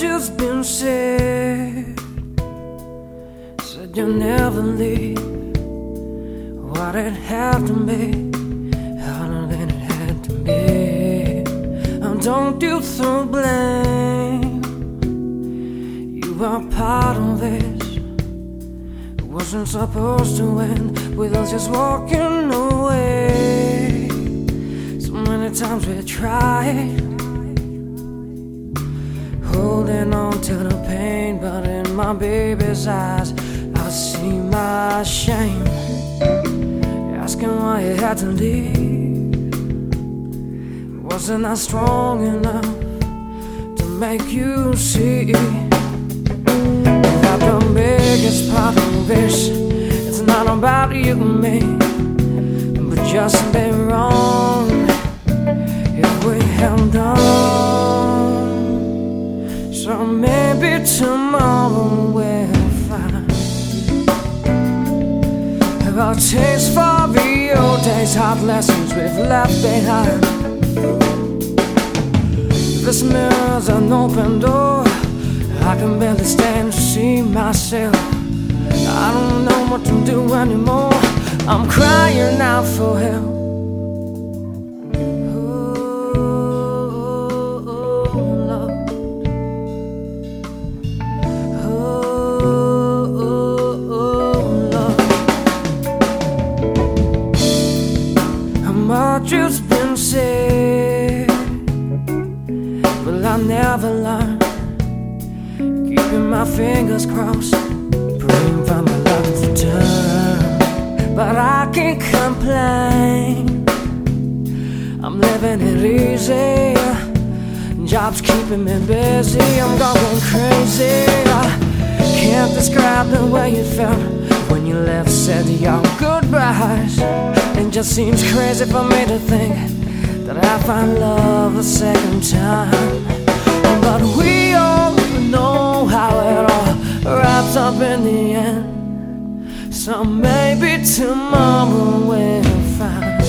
has been said. Said you'll never leave. What it had to be, harder than it had to be. And don't you throw blame. You are part of this. It wasn't supposed to end with us just walking away. So many times we tried holding on to the pain, but in my baby's eyes, I see my shame. Asking why you had to leave. Wasn't I strong enough to make you see that the biggest part of this? It's not about you and me, but just be wrong taste for the old days, hard lessons we've left behind. This mirror's an open door. I can barely stand to see myself. I don't know what to do anymore. I'm crying out for but I never learn? Keeping my fingers crossed, praying for my love to turn. But I can't complain. I'm living it easy. Job's keeping me busy. I'm going crazy. I can't describe the way it felt when you left. Said your goodbyes. It just seems crazy for me to think that I find love a second time. But we all know how it all wraps up in the end. So maybe tomorrow we'll find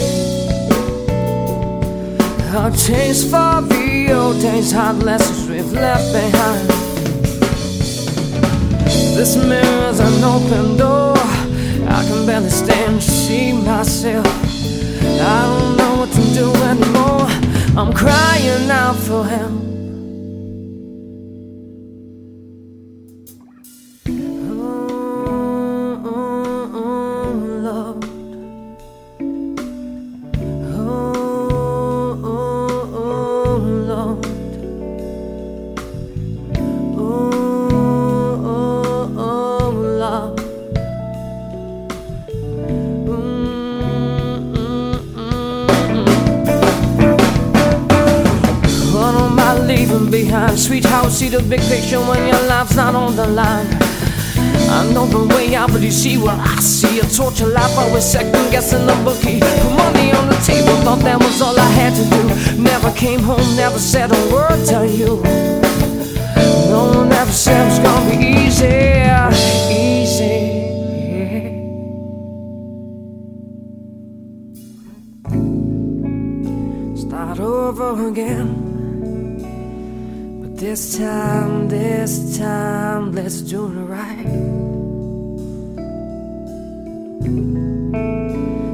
a taste for the old days, hard lessons we've left behind. This mirror's an open door. I can barely stand to see myself. I don't know what to do anymore. I'm crying out for help. Leaving behind? Sweetheart, see the big picture when your life's not on the line. I know the way out, but you see what I see. A torture life, always second guessing the bookie. Put money on the table, thought that was all I had to do. Never came home, never said a word to you. No one ever said it was gonna be easy, easy. Start over again. This time, this time, let's do it right.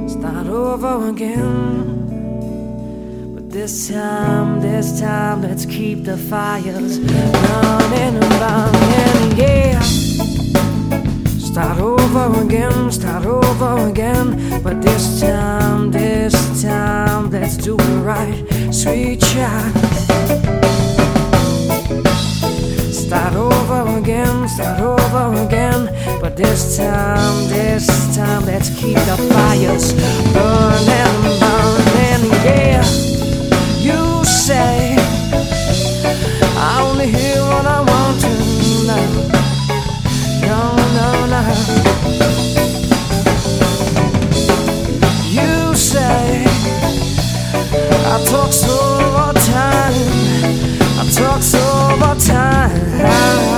Start over again. But this time, this time, let's keep the fires running, and burning, yeah. Start over again, start over again. But this time, this time, let's do it right, sweet child. start over again. But this time, this time, let's keep the fires burning, burning. Yeah, you say I only hear what I want to know. No, no, no. You say I talk so over time. I talk so over time.